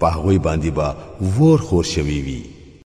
په هغه باندې با ور خور شوی وي